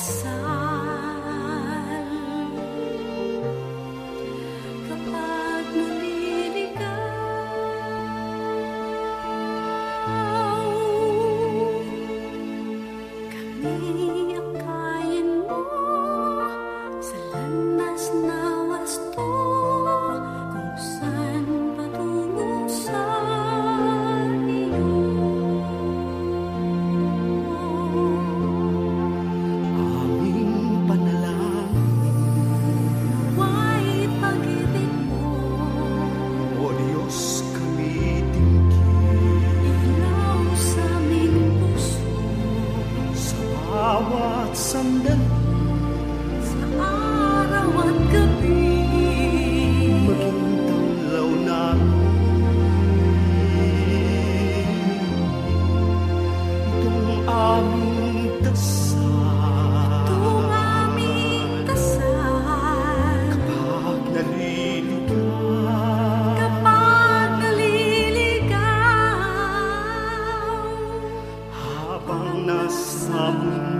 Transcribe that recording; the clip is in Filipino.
myself. at sandali. Sa araw at gabi. Maging tanglaw namin Itong aming dasal. Itong aming dasal. Kapag naliligaw. Kapag naliligaw. Habang nasa mundo